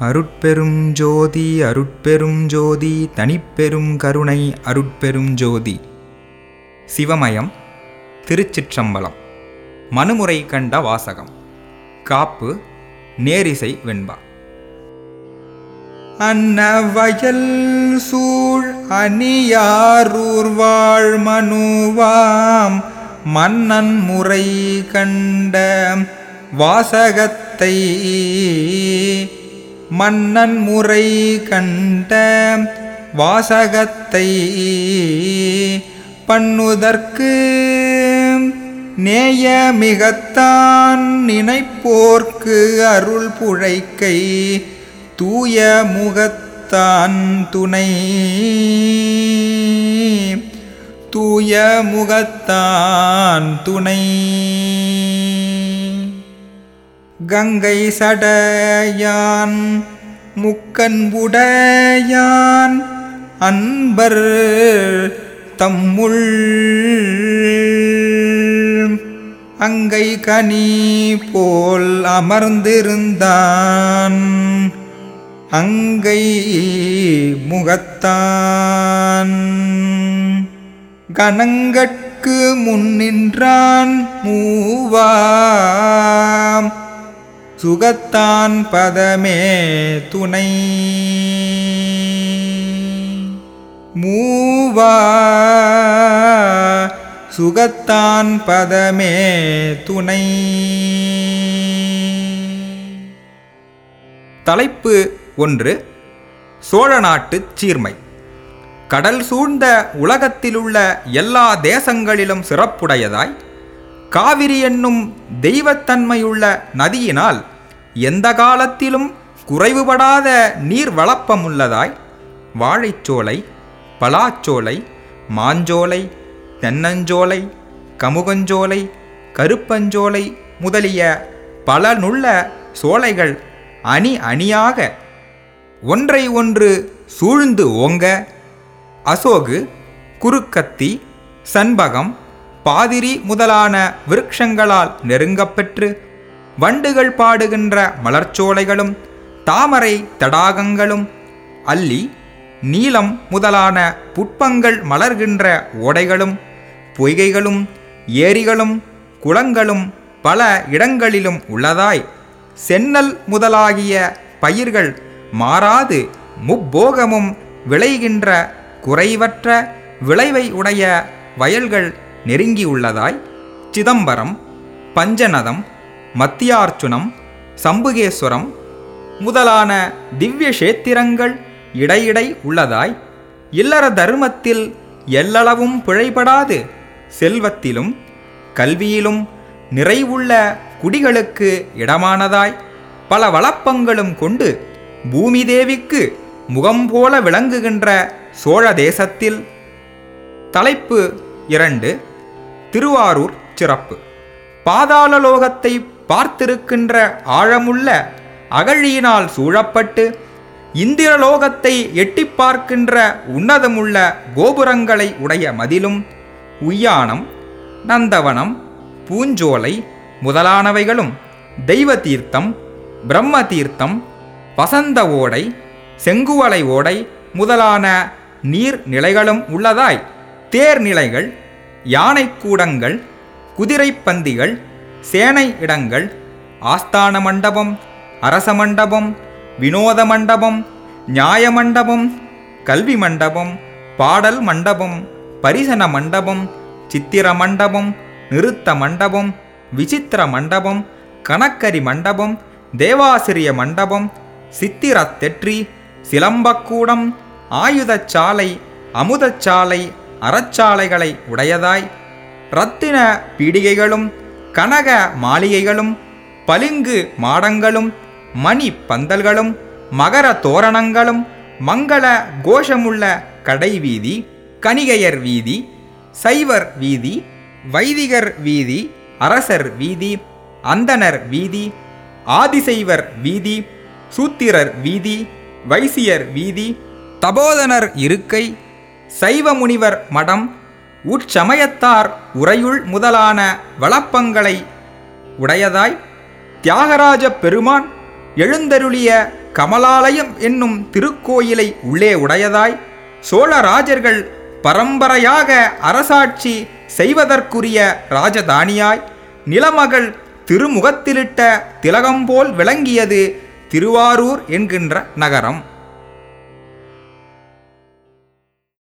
அருட்பெரும் ஜோதி அருட்பெரும் ஜோதி தனிப்பெரும் கருணை அருட்பெரும் ஜோதி. சிவமயம் திருச்சிற்றம்பலம். மனுமுறை கண்ட வாசகம். காப்பு நேரிசை வெண்பா. அன்னவயல் சூழ் அணியாரூர்வாழ் மனுவாம். மன்னன் முறை கண்ட வாசகத்தை மன்னன் முறை கண்ட வாசகத்தை பண்ணுதற்கு நேய மிகத்தான் நினைப்போர்க்கு அருள் புழைக்கை தூய முகத்தான் துணை. தூய முகத்தான் துணை. கங்கை சடையான் முக்கன்புடையான் அன்பர் தம்முள். அங்கை கனி போல் அமர்ந்திருந்தான் அங்கை முகத்தான். கணங்கட்கு முன்னின்றான் மூவாம் சுகத்தான் பதமே துணை. மூவா சுகத்தான் பதமே துணை. தலைப்பு ஒன்று சோழ நாட்டுச் சீர்மை. கடல் சூழ்ந்த உலகத்திலுள்ள எல்லா தேசங்களிலும் சிறப்புடையதாய் காவிரி என்னும் தெய்வத்தன்மையுள்ள நதியினால் எந்த காலத்திலும் குறைவுபடாத நீர் வளப்பமுள்ளதாய் வாழைச்சோலை பலாச்சோலை மாஞ்சோலை தென்னஞ்சோலை கமுகஞ்சோலை கருப்பஞ்சோலை முதலிய பல நுள்ள சோலைகள் அணி அணியாக ஒன்றை ஒன்று சூழ்ந்து ஓங்க அசோகு குறுக்கத்தி சண்பகம் பாதிரி முதலான விருட்சங்களால் நெருங்கப்பெற்று வண்டுகள் பாடுகின்ற மலர்ச்சோலைகளும் தாமரை தடாகங்களும் அல்லி நீலம் முதலான புட்பங்கள் மலர்கின்ற ஓடைகளும் பொய்கைகளும் ஏரிகளும் குளங்களும் பல இடங்களிலும் உள்ளதாய் சென்னல் முதலாகிய பயிர்கள் மாறாது முப்போகமும் விளைகின்ற குறைவற்ற விளைவை உடைய வயல்கள் நெருங்கியுள்ளதாய் சிதம்பரம் பஞ்சநதம் மத்தியார்ச்சுனம் சம்புகேஸ்வரம் முதலான திவ்ய கஷேத்திரங்கள் இடையிடை உள்ளதாய் இல்லற தர்மத்தில் எல்லளவும் பிழைபடாது செல்வத்திலும் கல்வியிலும் நிறைவுள்ள குடிகளுக்கு இடமானதாய் பல வளப்பங்களும் கொண்டு பூமி தேவிக்கு முகம் போல விளங்குகின்ற சோழ தேசத்தில் தலைப்பு இரண்டு திருவாரூர் சிறப்பு. பாதாளலோகத்தை பார்த்திருக்கின்ற ஆழமுள்ள அகழியினால் சூழப்பட்டு இந்திரலோகத்தை எட்டி பார்க்கின்ற உன்னதமுள்ள கோபுரங்களை உடைய மதிலும் உய்யானம் நந்தவனம் பூஞ்சோலை முதலானவைகளும் தெய்வ தீர்த்தம் பிரம்ம தீர்த்தம் வசந்த ஓடை செங்குவலை ஓடை முதலான நீர் நிலைகளும் உள்ளதாய் யானை கூடங்கள் யானைக்கூடங்கள் குதிரைப்பந்திகள் சேனை இடங்கள் ஆஸ்தான மண்டபம் அரச மண்டபம் வினோத மண்டபம் நியாய மண்டபம் கல்வி மண்டபம் பாடல் மண்டபம் பரிசன மண்டபம் சித்திர மண்டபம் நிறுத்த மண்டபம் விசித்திர மண்டபம் கணக்கரி மண்டபம் தேவாசிரிய மண்டபம் சித்திரத்தெற்றி சிலம்பக்கூடம் ஆயுதச்சாலை அமுதச்சாலை அறச்சாலைகளை உடையதாய் இரத்தின பீடிகைகளும் கனக மாளிகைகளும் பளிங்கு மாடங்களும் மணி பந்தல்களும் மகர தோரணங்களும் மங்கள கோஷமுள்ள கடைவீதி கணிகையர் வீதி சைவர் வீதி வைதிகர் வீதி அரசர் வீதி அந்தனர் வீதி ஆதிசைவர் வீதி சூத்திரர் வீதி வைசியர் வீதி தபோதனர் இருக்கை சைவ முனிவர் மடம் உட்சமயத்தார் உறையுள் முதலான வளப்பங்களை உடையதாய் தியாகராஜ பெருமான் எழுந்தருளிய கமலாலயம் என்னும் திருக்கோயிலை உள்ளே உடையதாய் சோழராஜர்கள் பரம்பரையாக அரசாட்சி செய்வதற்குரிய ராஜதானியாய் நிலமகள் திருமுகத்திலிட்ட திலகம்போல் விளங்கியது திருவாரூர் என்கின்ற நகரம்.